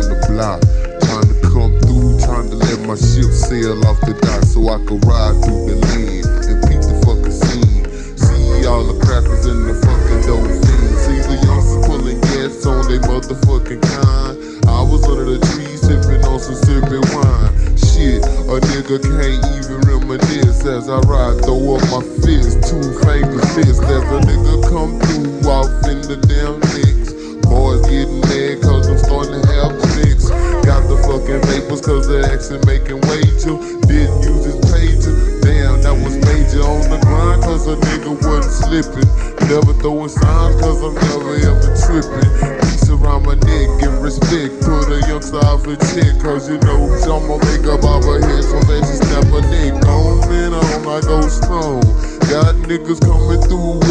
on the block, trying to come through, trying to let my ship sail off the dock so I can ride through the land and peep the fucking scene. See all the crackers in the fucking dope. See the youngsters pulling gas on they motherfucking kind. I was under the tree sipping on some sipping wine. Shit, a nigga can't even reminisce as I ride, throw up my fist, two finger fist as a nigga come through off in the damn cause the accent making wager. Didn't use his pager. Damn, that was major on the grind cause a nigga wasn't slipping. Never throwing signs cause I'm never ever tripping. Peace around my neck and respect. Put a youngster off a check cause you know I'ma make up off her head so that she snap her neck. On and on, I go strong. Got niggas coming through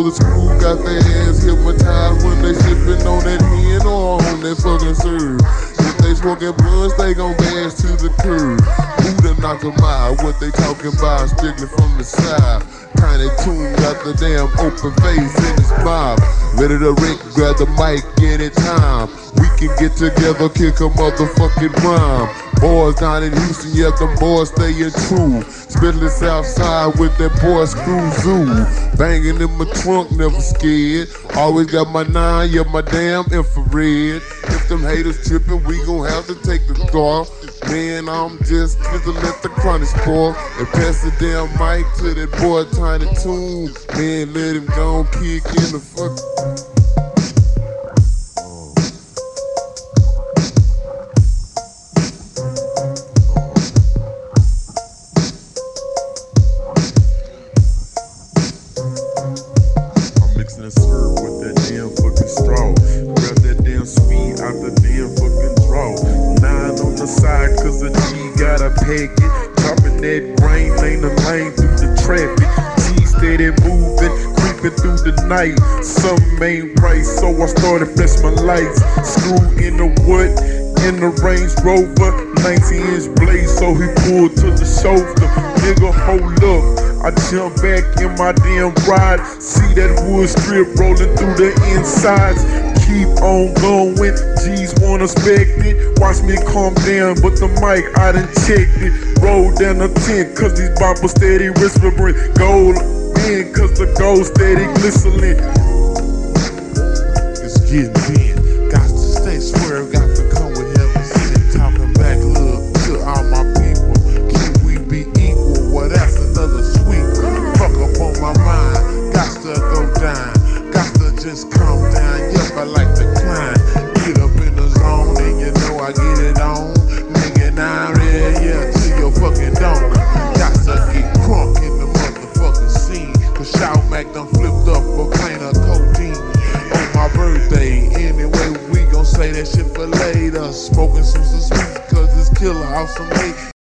The screw got their ass hypnotized when they sippin' on that hen or on that fucking serve. If they smoking blunts, they gon' bash to the curb. Who done knock 'em out? What they talking about? Strictly from the side. Tiny Toon got the damn open face in his mob. Ready to Rick, grab the mic anytime. Can get together, kick a motherfucking rhyme. Boys down in Houston, yeah, them boys stayin' true. Especially Southside with that boy Screw Zoo. Banging in my trunk, never scared. Always got my nine, yeah, my damn infrared. If them haters trippin', we gon' have to take the car. Man, I'm just gonna let the chronic and pass the damn mic to that boy Tiny Toon. Man, let him go kick in the fuck. A packet. That grain lane the lane through the traffic. G steady moving, creeping through the night. Something ain't right, so I started flash my lights. Screw in the wood. In the Range Rover, 19 inch blade, so he pulled to the shoulder. Nigga, hold up. I jump back in my damn ride. See that wood strip rolling through the insides. Keep on going. G's wanna spect it. Watch me calm down, but the mic I done checked it. Roll down the tent, cause these boppers steady whispering. Gold in, cause the gold steady glistening. It's getting in. I like to climb. Get up in the zone, and you know I get it on. Nigga, now yeah, yeah, to your fucking dome. Got to get crunk in the motherfucking scene. Cause Shout Mac done flipped up a plane of codeine on my birthday. Anyway, we gon' say that shit for later. Smoking some sweet cause it's killer awesome hate.